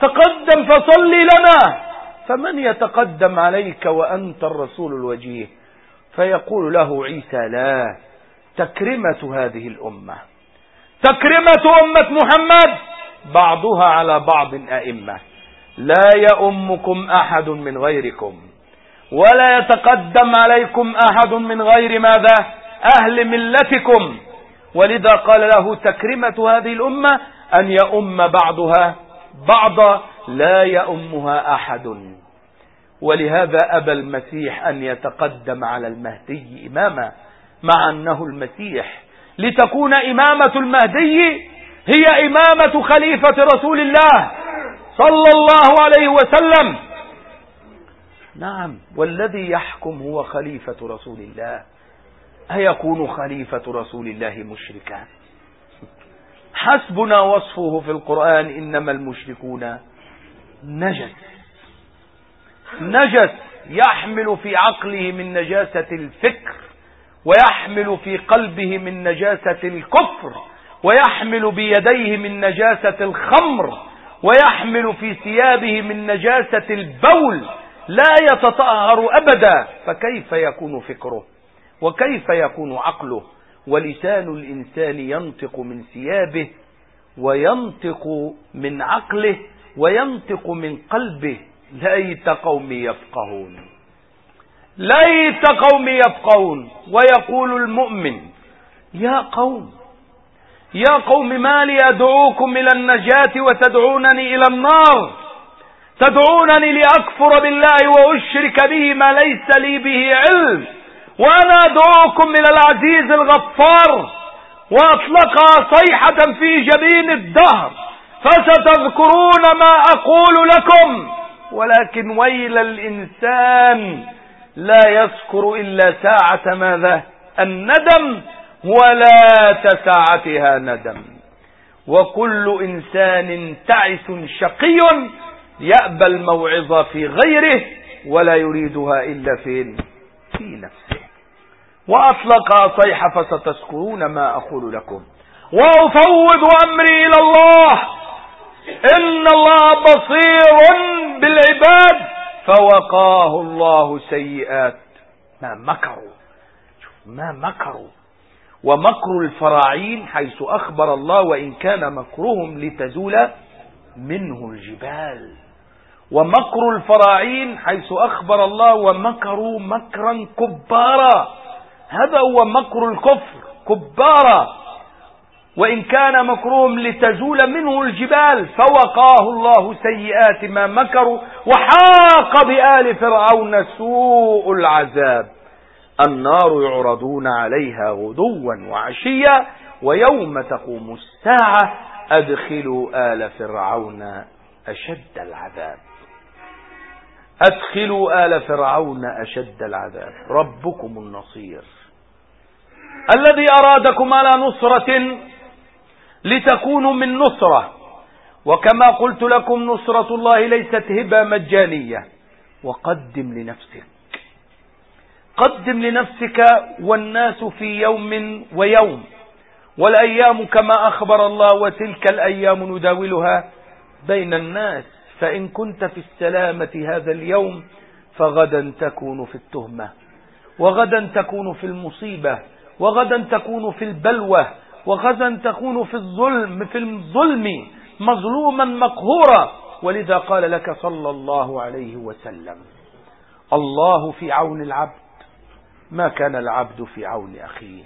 تقدم فصلي لنا. فمن يتقدم عليك وأنت الرسول الوجيه؟ فيقول له عيسى لا. تكرمة هذه الأمة. تكرمة أمة محمد. بعضها على بعض أئمة. لا يأمكم أحد من غيركم. ولا يتقدم عليكم أحد من غير ماذا؟ أهل ملتكم. ولذا قال له تكرمة هذه الأمة أن يؤم بعضها بعضا لا يؤمها أحد. ولهذا أبى المسيح أن يتقدم على المهدي إماما مع أنه المسيح. لتكون إمامة المهدي هي إمامة خليفة رسول الله صلى الله عليه وسلم. نعم والذي يحكم هو خليفة رسول الله. أيكون خليفة رسول الله مشركا؟ حسبنا وصفه في القرآن إنما المشركون نجس. نجس يحمل في عقله من نجاسة الفكر ويحمل في قلبه من نجاسة الكفر. ويحمل بيديه من نجاسة الخمر ويحمل في ثيابه من نجاسة البول لا يتطهر أبدا. فكيف يكون فكره؟ وكيف يكون عقله؟ ولسان الإنسان ينطق من ثيابه وينطق من عقله وينطق من قلبه. ليت قوم يفقهون. ليت قوم يفقهون. ويقول المؤمن يا قوم يا قوم ما لي أدعوكم إلى النجاة وتدعونني إلى النار. تدعونني لأكفر بالله وأشرك به ما ليس لي به علم. وأنا أدعوكم إلى العزيز الغفار. وأطلقها صيحة في جبين الدهر. فستذكرون ما أقول لكم. ولكن ويل الإنسان لا يذكر إلا ساعة ماذا؟ الندم. ولا تساعتها ندم. وكل إنسان تعس شقي يأبى الموعظة في غيره ولا يريدها إلا فين في نفسه. وأطلق صيحة فستذكرون ما أقول لكم. وأفوض أمري إلى الله. إن الله بصير بالعباد فوقاه الله سيئات. ما مكروا. ما مكروا. ومكر الفراعين حيث أخبر الله وإن كان مكرهم لتزول منه الجبال. ومكر الفراعين حيث أخبر الله ومكروا مكرا كبارا. هذا هو مكر الكفر كبارا. وإن كان مكرهم لتزول منه الجبال فوقاه الله سيئات ما مكروا وحاق بآل فرعون سوء العذاب. النار يعرضون عليها غدوا وعشيا ويوم تقوم الساعة أدخلوا آل فرعون أشد العذاب. أدخلوا آل فرعون أشد العذاب. ربكم النصير. الذي أرادكم على نصرة لتكونوا من نصرة. وكما قلت لكم نصرة الله ليست هبة مجانية. وقدم لنفسك. قدم لنفسك والناس في يوم ويوم. والأيام كما أخبر الله وتلك الأيام نداولها بين الناس. فإن كنت في السلامة هذا اليوم فغدا تكون في التهمة وغدا تكون في المصيبة وغدا تكون في البلوة وغدا تكون في الظلم في الظلم مظلوما مقهورا. ولذا قال لك صلى الله عليه وسلم الله في عون العبد ما كان العبد في عون أخيه.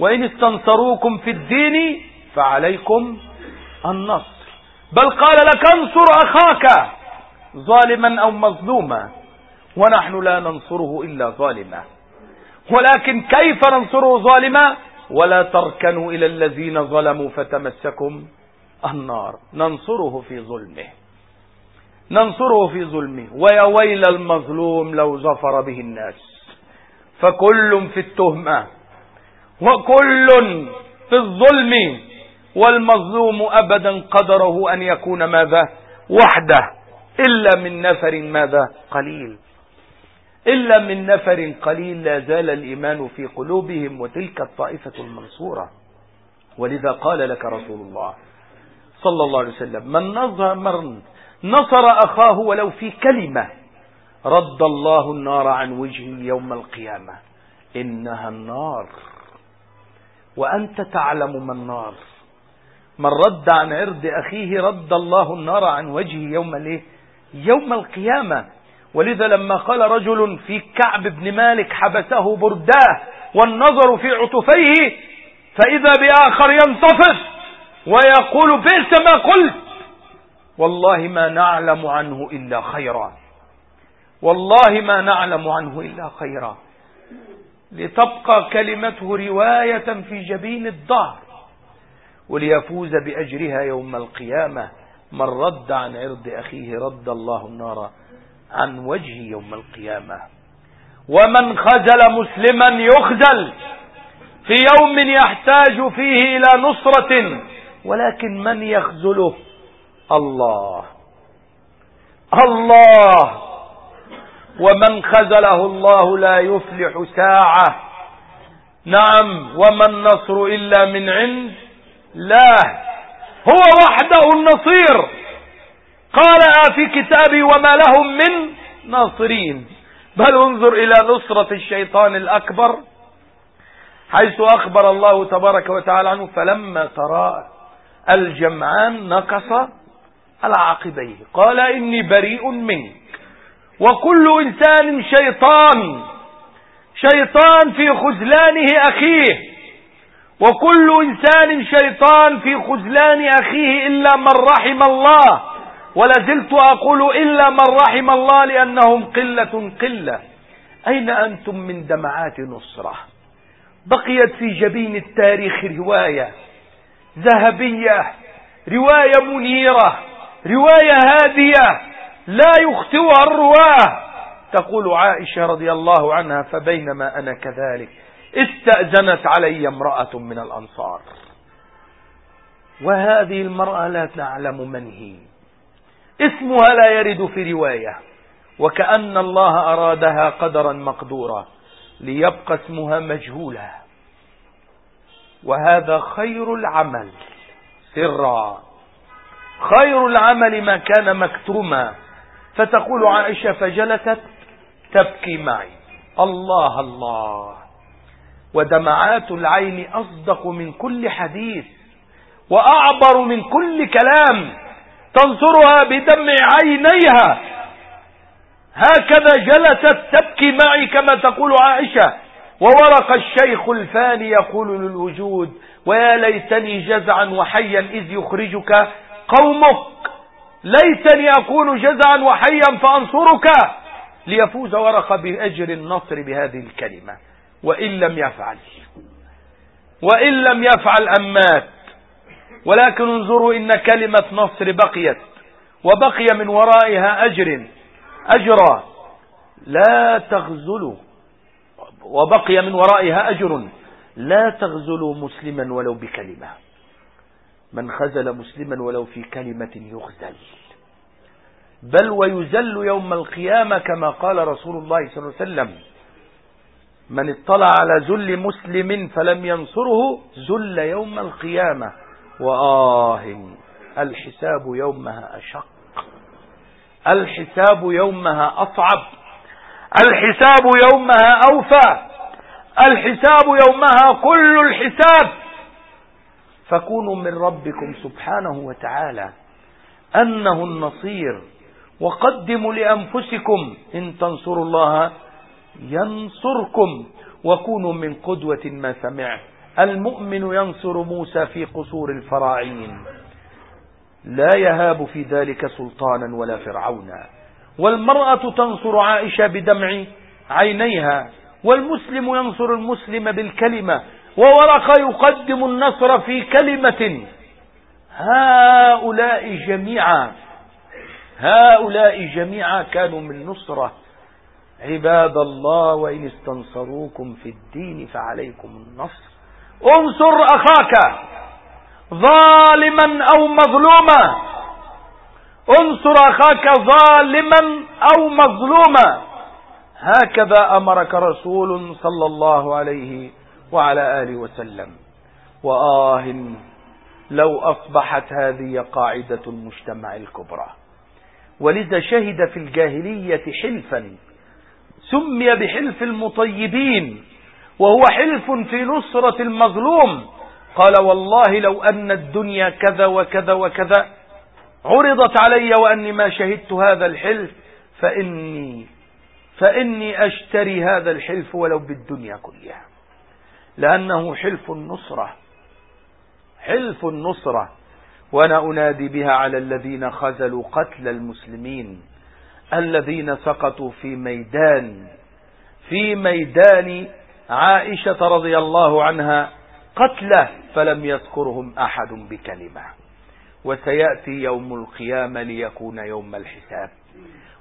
وإن استنصروكم في الدين فعليكم النصر. بل قال لك انصر أخاك ظالما أو مظلوما ونحن لا ننصره إلا ظالما. ولكن كيف ننصره ظالما؟ ولا تركنوا إلى الذين ظلموا فتمسكم النار. ننصره في ظلمه. ننصره في ظلمه. ويا ويل المظلوم لو ظفر به الناس. فكل في التهمة. وكل في الظلم والمظلوم أبدا قدره أن يكون ماذا؟ وحده. إلا من نفر ماذا؟ قليل. إلا من نفر قليل لا زال الإيمان في قلوبهم وتلك الطائفة المنصورة. ولذا قال لك رسول الله صلى الله عليه وسلم من نظر نصر أخاه ولو في كلمة رد الله النار عن وجهه يوم القيامة. إنها النار. وأنت تعلم ما النار. من رد عن عرض أخيه رد الله النار عن وجهه يوم الإيه؟ يوم القيامة. ولذا لما قال رجل في كعب بن مالك حبسه برداه والنظر في عطفيه فإذا بآخر ينتفض ويقول بئس ما قلت. والله ما نعلم عنه إلا خيرا. والله ما نعلم عنه إلا خيرا. لتبقى كلمته رواية في جبين الدهر وليفوز بأجرها يوم القيامة. من رد عن عرض أخيه رد الله النار عن وجه يوم القيامة. ومن خزل مسلما يخزل في يوم يحتاج فيه إلى نصرة ولكن من يخزله الله. الله. ومن خزله الله لا يفلح ساعة. نعم وما النصر إلا من عند لا هو وحده النصير. قال في كتابي وما لهم من ناصرين. بل انظر إلى نصرة الشيطان الأكبر حيث أخبر الله تبارك وتعالى عنه فلما ترى الجمعان نقص على عقبيه. قال إني بريء منك. وكل إنسان شيطان شيطان في خذلانه أخيه. وكل إنسان شيطان في خذلان أخيه إلا من رحم الله. ولازلت أقول إلا من رحم الله لأنهم قلة قلة. أين أنتم من دمعات نصرة؟ بقيت في جبين التاريخ رواية ذهبية رواية منيرة رواية هادية. لا يخطئها الرواة. تقول عائشة رضي الله عنها فبينما أنا كذلك استأذنت علي امرأة من الأنصار. وهذه المرأة لا تعلم من هي. اسمها لا يرد في رواية. وكأن الله أرادها قدرا مقدورا ليبقى اسمها مجهولا وهذا خير العمل. سرا. خير العمل ما كان مكتوما. فتقول عائشة فجلست تبكي معي. الله الله. ودمعات العين أصدق من كل حديث وأعبر من كل كلام تنصرها بدمع عينيها. هكذا جلست تبكي معي كما تقول عائشة. وورق الشيخ الفاني يقول للوجود ويا ليتني جزعا وحيا إذ يخرجك قومك. ليتني أكون جزعا وحيا فأنصرك ليفوز ورق بأجر النصر بهذه الكلمة. وإن لم يفعل وإن لم يفعل أمات ولكن انظروا إن كلمة نصر بقيت وبقي من ورائها أجر أجرا لا تغزلوا وبقي من ورائها أجر لا تغزلوا مسلما ولو بكلمة. من خزل مسلما ولو في كلمة يخزل. بل ويزل يوم القيامة كما قال رسول الله صلى الله عليه وسلم من اطلع على ذل مسلم فلم ينصره ذل يوم القيامة وآه الحساب يومها أشق. الحساب يومها أصعب. الحساب يومها أوفى. الحساب يومها كل الحساب. فكونوا من ربكم سبحانه وتعالى أنه النصير وقدموا لأنفسكم إن تنصروا الله ينصركم وكونوا من قدوة ما سمعت المؤمن ينصر موسى في قصور الفراعين. لا يهاب في ذلك سلطانا ولا فرعونا. والمرأة تنصر عائشة بدمع عينيها والمسلم ينصر المسلم بالكلمة وورق يقدم النصر في كلمة. هؤلاء جميعا هؤلاء جميعا كانوا من نصرة. عباد الله وإن استنصروكم في الدين فعليكم النصر. انصر أخاك ظالما أو مظلوما. انصر أخاك ظالما أو مظلوما. هكذا أمرك رسول صلى الله عليه وعلى آله وسلم. وآه لو أصبحت هذه قاعدة المجتمع الكبرى. ولذا شهد في الجاهلية حلفا. سمي بحلف المطيبين. وهو حلف في نصرة المظلوم. قال والله لو أن الدنيا كذا وكذا وكذا عرضت علي وأني ما شهدت هذا الحلف فإني فإني أشتري هذا الحلف ولو بالدنيا كلها. لأنه حلف النصرة. حلف النصرة. وأنا أنادي بها على الذين خزلوا قتل المسلمين. الذين سقطوا في ميدان. في ميدان عائشة رضي الله عنها قتله فلم يذكرهم أحد بكلمة. وسيأتي يوم القيامة ليكون يوم الحساب.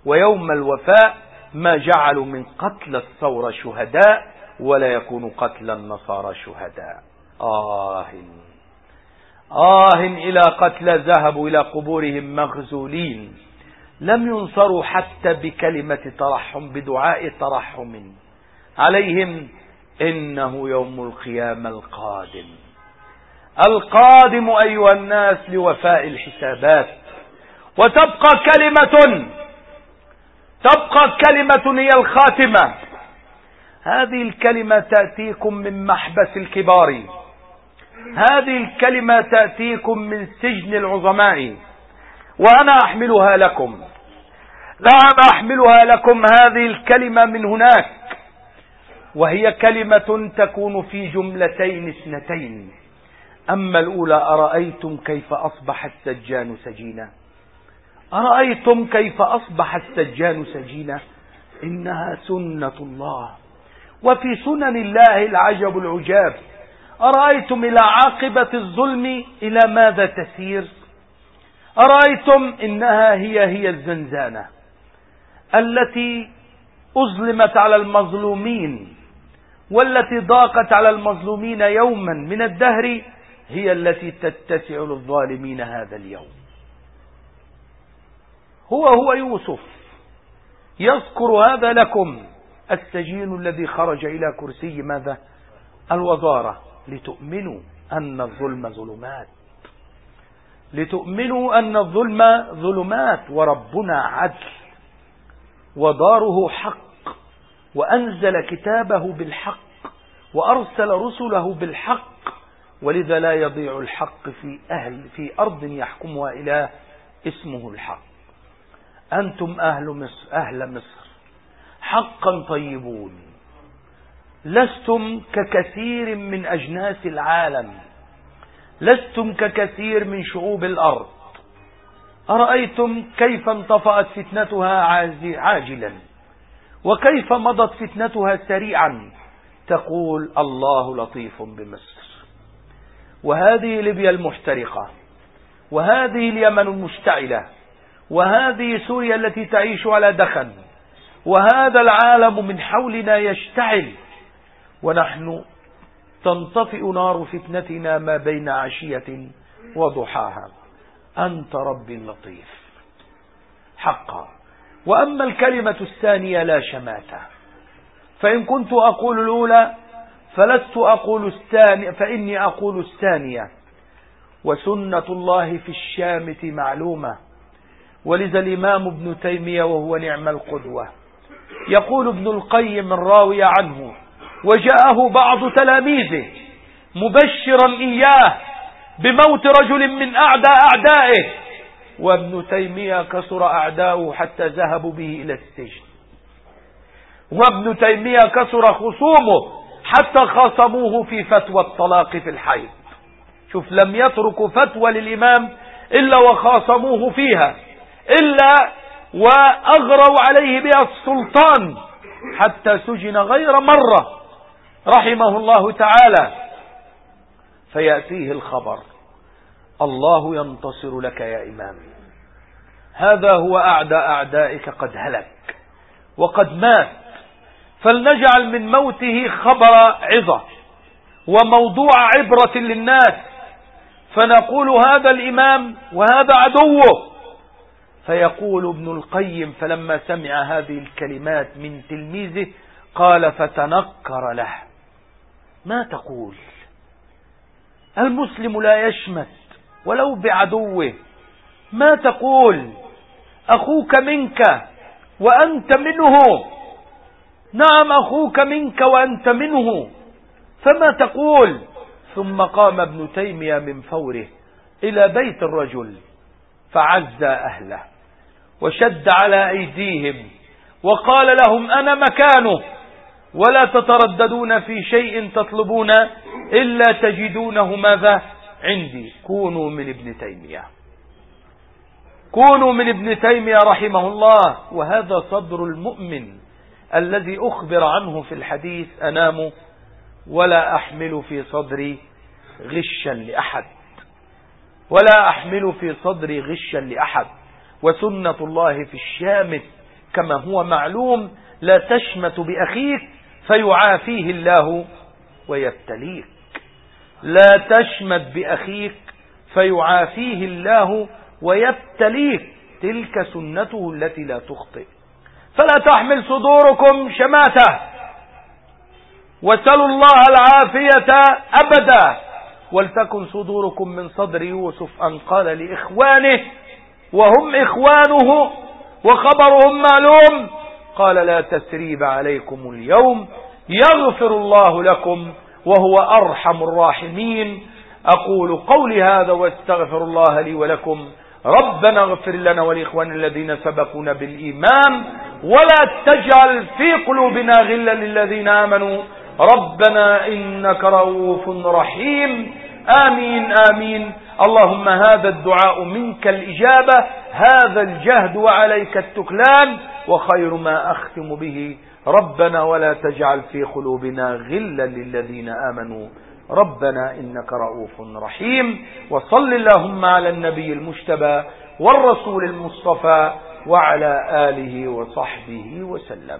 ويوم الوفاء ما جعلوا من قتل الثورة شهداء ولا يكون قتل النصارى شهداء. آه آه إلى قتل ذهبوا إلى قبورهم مغزولين. لم ينصروا حتى بكلمة ترحم بدعاء ترحم. عليهم إنه يوم القيامة القادم. القادم أيها الناس لوفاء الحسابات. وتبقى كلمة تبقى كلمة هي الخاتمة. هذه الكلمة تأتيكم من محبس الكبار. هذه الكلمة تأتيكم من سجن العظماء. وأنا أحملها لكم. نعم أحملها لكم هذه الكلمة من هناك. وهي كلمة تكون في جملتين اثنتين. أما الأولى أرأيتم كيف أصبح السجان سجينا؟ أرأيتم كيف أصبح السجان سجينا؟ إنها سنة الله. وفي سنن الله العجب العجاب. أرأيتم إلى عاقبة الظلم إلى ماذا تسير؟ أرأيتم إنها هي هي الزنزانة التي أظلمت على المظلومين والتي ضاقت على المظلومين يوما من الدهر هي التي تتسع للظالمين هذا اليوم. هو هو يوسف يذكر هذا لكم. السجين الذي خرج إلى كرسي ماذا؟ الوزارة. لتؤمنوا أن الظلم ظلمات. لتؤمنوا أن الظلم ظلمات. وربنا عدل. وداره حق. وأنزل كتابه بالحق. وأرسل رسله بالحق. ولذا لا يضيع الحق في أهل في أرض يحكمها إله اسمه الحق. أنتم أهل مصر أهل مصر. حقا طيبون. لستم ككثير من أجناس العالم. لستم ككثير من شعوب الأرض. أرأيتم كيف انطفأت فتنتها عاجلا؟ وكيف مضت فتنتها سريعا؟ تقول الله لطيف بمصر. وهذه ليبيا المحترقة. وهذه اليمن المشتعلة. وهذه سوريا التي تعيش على دخن. وهذا العالم من حولنا يشتعل. ونحن تنطفئ نار فتنتنا ما بين عشية وضحاها. أنت ربي اللطيف حقا. وأما الكلمة الثانية لا شماتة. فإن كنت أقول الأولى فلست أقول الثانية فإني أقول الثانية. وسنة الله في الشامة معلومة. ولذا الإمام ابن تيمية وهو نعم القدوة. يقول ابن القيم الراوي عنه وجاءه بعض تلاميذه مبشرا إياه بموت رجل من أعداء أعدائه وابن تيمية كسر أعداؤه حتى ذهبوا به إلى السجن. وابن تيمية كسر خصومه حتى خاصموه في فتوى الطلاق في الحيض. شوف لم يتركوا فتوى للإمام إلا وخاصموه فيها إلا وأغروا عليه بها السلطان حتى سجن غير مرة. رحمه الله تعالى. فيأتيه الخبر. الله ينتصر لك يا إمام. هذا هو أعدى أعدائك قد هلك وقد مات. فلنجعل من موته خبر عظة وموضوع عبرة للناس. فنقول هذا الإمام وهذا عدوه. فيقول ابن القيم فلما سمع هذه الكلمات من تلميذه قال فتنكر له. ما تقول؟ المسلم لا يشمت ولو بعدوه. ما تقول؟ أخوك منك وأنت منه. نعم أخوك منك وأنت منه. فما تقول؟ ثم قام ابن تيمية من فوره إلى بيت الرجل فعز أهله. وشد على أيديهم وقال لهم أنا مكانه ولا تترددون في شيء تطلبون إلا تجدونه ماذا عندي. كونوا من ابن تيمية. كونوا من ابن تيمية رحمه الله. وهذا صدر المؤمن الذي أخبر عنه في الحديث أنام ولا أحمل في صدري غشا لأحد. ولا أحمل في صدري غشا لأحد. وسنة الله في الشامت كما هو معلوم لا تشمت بأخيك فيعافيه الله ويبتليك. لا تشمت بأخيك فيعافيه الله ويبتليك. تلك سنته التي لا تخطئ. فلا تحمل صدوركم شماتة. وسلوا الله العافية أبدا. ولتكن صدوركم من صدر يوسف أن قال لإخوانه وهم إخوانه وخبرهم معلوم. قال لا تسريب عليكم اليوم يغفر الله لكم وهو أرحم الراحمين. أقول قولي هذا واستغفر الله لي ولكم. ربنا اغفر لنا ولإخوان الذين سبقونا بالإيمان ولا تجعل في قلوبنا غلا للذين آمنوا. ربنا إنك رؤوف رحيم. آمين آمين. اللهم هذا الدعاء منك الإجابة هذا الجهد وعليك التكلان وخير ما أختم به. ربنا ولا تجعل في قلوبنا غلا للذين آمنوا. ربنا إنك رؤوف رحيم. وصل اللهم على النبي المجتبى والرسول المصطفى وعلى آله وصحبه وسلم.